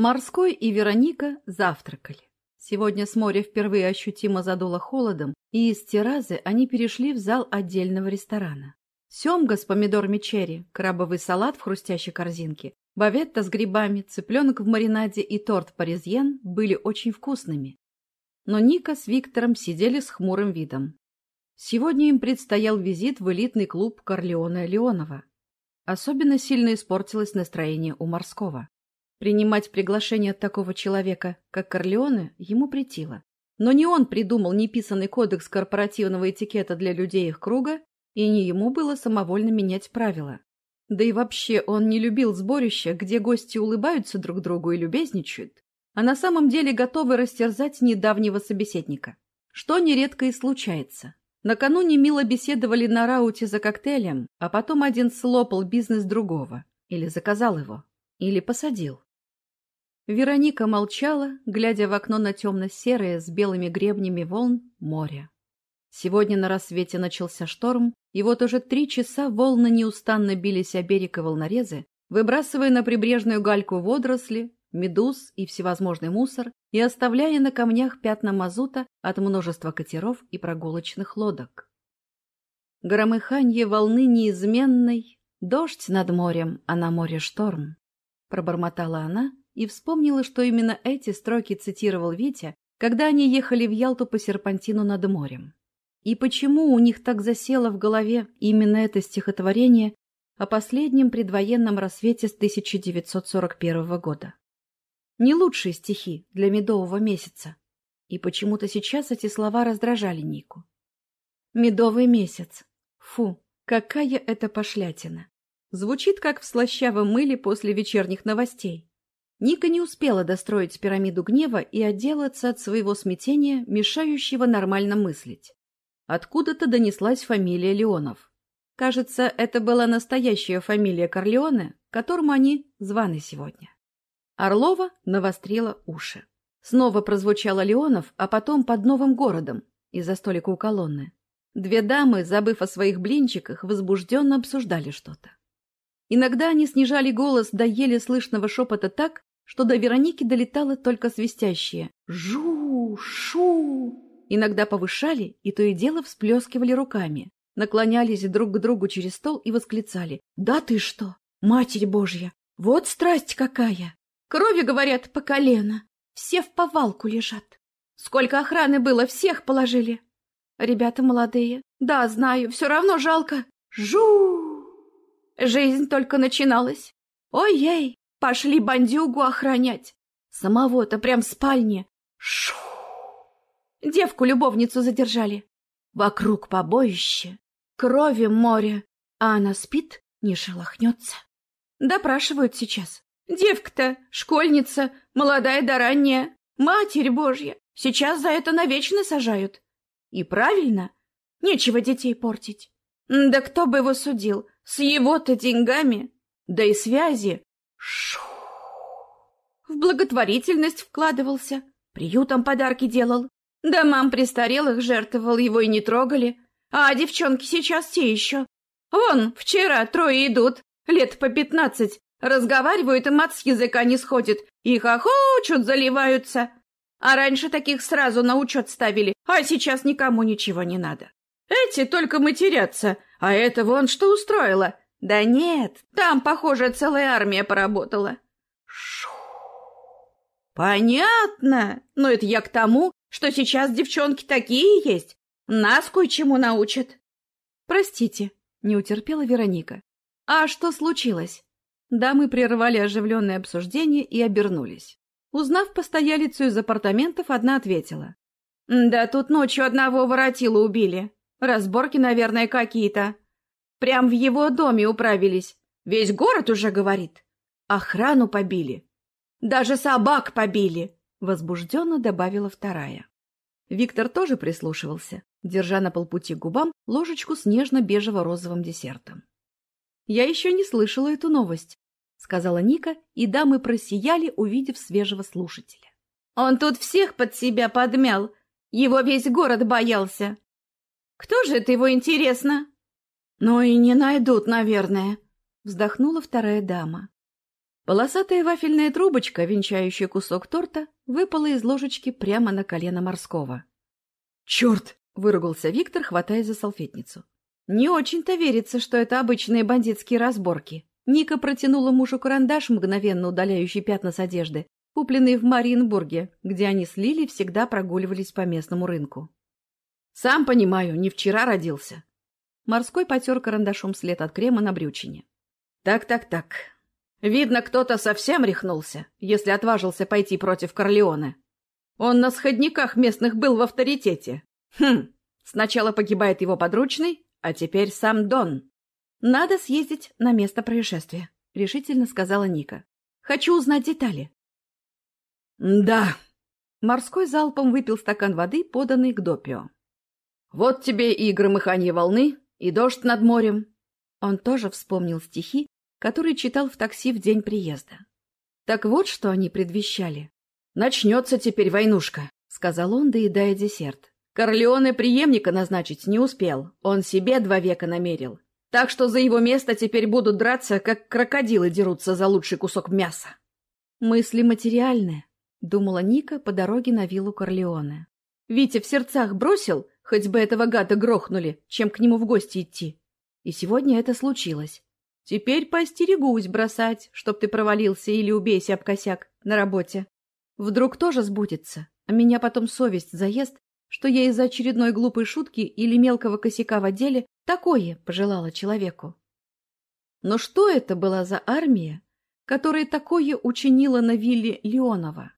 Морской и Вероника завтракали. Сегодня с моря впервые ощутимо задуло холодом, и из террасы они перешли в зал отдельного ресторана. Семга с помидорами черри, крабовый салат в хрустящей корзинке, баветта с грибами, цыпленок в маринаде и торт паризьен были очень вкусными. Но Ника с Виктором сидели с хмурым видом. Сегодня им предстоял визит в элитный клуб Корлеона Леонова. Особенно сильно испортилось настроение у Морского. Принимать приглашение от такого человека, как Корлеоне, ему претило. Но не он придумал неписанный кодекс корпоративного этикета для людей их круга, и не ему было самовольно менять правила. Да и вообще он не любил сборища, где гости улыбаются друг другу и любезничают, а на самом деле готовы растерзать недавнего собеседника. Что нередко и случается. Накануне мило беседовали на рауте за коктейлем, а потом один слопал бизнес другого. Или заказал его. Или посадил. Вероника молчала, глядя в окно на темно-серое с белыми гребнями волн море. Сегодня на рассвете начался шторм, и вот уже три часа волны неустанно бились о берег и волнорезы, выбрасывая на прибрежную гальку водоросли, медуз и всевозможный мусор и оставляя на камнях пятна мазута от множества катеров и прогулочных лодок. Громыханье волны неизменной, дождь над морем, а на море шторм, — пробормотала она, и вспомнила, что именно эти строки цитировал Витя, когда они ехали в Ялту по серпантину над морем. И почему у них так засело в голове именно это стихотворение о последнем предвоенном рассвете с 1941 года? Не лучшие стихи для медового месяца. И почему-то сейчас эти слова раздражали Нику. Медовый месяц. Фу, какая это пошлятина. Звучит, как в слащавом мыле после вечерних новостей. Ника не успела достроить пирамиду гнева и отделаться от своего смятения, мешающего нормально мыслить. Откуда-то донеслась фамилия Леонов. Кажется, это была настоящая фамилия Корлеоне, которому они званы сегодня. Орлова навострила уши. Снова прозвучало Леонов, а потом под новым городом, из-за столика у колонны. Две дамы, забыв о своих блинчиках, возбужденно обсуждали что-то. Иногда они снижали голос до еле слышного шепота так, что до Вероники долетало только свистящее «Жу! Шу!». Иногда повышали и то и дело всплескивали руками, наклонялись друг к другу через стол и восклицали «Да ты что! Матерь Божья! Вот страсть какая! Крови, говорят, по колено! Все в повалку лежат! Сколько охраны было, всех положили! Ребята молодые, да, знаю, все равно жалко! Жу! Жизнь только начиналась! Ой-ей! Пошли бандюгу охранять. Самого-то прям в спальне. Шу! Девку-любовницу задержали. Вокруг побоище, крови море, а она спит, не шелохнется. Допрашивают сейчас. Девка-то, школьница, молодая да ранняя. Матерь Божья, сейчас за это навечно сажают. И правильно, нечего детей портить. Да кто бы его судил, с его-то деньгами, да и связи Шу. В благотворительность вкладывался, приютам подарки делал, домам престарелых жертвовал, его и не трогали. А девчонки сейчас те еще. Вон, вчера трое идут, лет по пятнадцать, разговаривают, и мат с языка не сходит, и хохочут, заливаются. А раньше таких сразу на учет ставили, а сейчас никому ничего не надо. Эти только матерятся, а это вон что устроило. Да нет, там, похоже, целая армия поработала. Шу. Понятно. Но это я к тому, что сейчас девчонки такие есть. Нас кое-чему научат. Простите, не утерпела Вероника. А что случилось? Дамы прервали оживленное обсуждение и обернулись. Узнав постоялицу из апартаментов, одна ответила. «Да тут ночью одного воротила убили. Разборки, наверное, какие-то. Прям в его доме управились. Весь город уже говорит. Охрану побили. Даже собак побили, возбужденно добавила вторая. Виктор тоже прислушивался, держа на полпути к губам ложечку с нежно-бежево-розовым десертом. «Я еще не слышала эту новость», — сказала Ника, и дамы просияли, увидев свежего слушателя. «Он тут всех под себя подмял. Его весь город боялся. Кто же это его, интересно?» «Ну и не найдут, наверное», — вздохнула вторая дама. Полосатая вафельная трубочка, венчающая кусок торта, выпала из ложечки прямо на колено морского. «Черт!» — выругался Виктор, хватая за салфетницу. Не очень-то верится, что это обычные бандитские разборки. Ника протянула мужу карандаш, мгновенно удаляющий пятна с одежды, купленный в Мариенбурге, где они с Лили всегда прогуливались по местному рынку. «Сам понимаю, не вчера родился». Морской потер карандашом след от крема на брючине. «Так-так-так, Видно, кто-то совсем рехнулся, если отважился пойти против Корлеоне. Он на сходниках местных был в авторитете. Хм, сначала погибает его подручный, а теперь сам Дон. «Надо съездить на место происшествия», — решительно сказала Ника. «Хочу узнать детали». «Да». Морской залпом выпил стакан воды, поданный к допио. «Вот тебе и громыхание волны, и дождь над морем». Он тоже вспомнил стихи, который читал в такси в день приезда. Так вот, что они предвещали. «Начнется теперь войнушка», — сказал он, доедая десерт. Корлеоне преемника назначить не успел, он себе два века намерил. Так что за его место теперь будут драться, как крокодилы дерутся за лучший кусок мяса. «Мысли материальные», — думала Ника по дороге на виллу Корлеоне. Витя в сердцах бросил, хоть бы этого гада грохнули, чем к нему в гости идти. И сегодня это случилось. Теперь постерегусь бросать, чтоб ты провалился или убейся об косяк на работе. Вдруг тоже сбудется, а меня потом совесть заест, что я из-за очередной глупой шутки или мелкого косяка в отделе такое пожелала человеку. Но что это была за армия, которая такое учинила на вилле Леонова?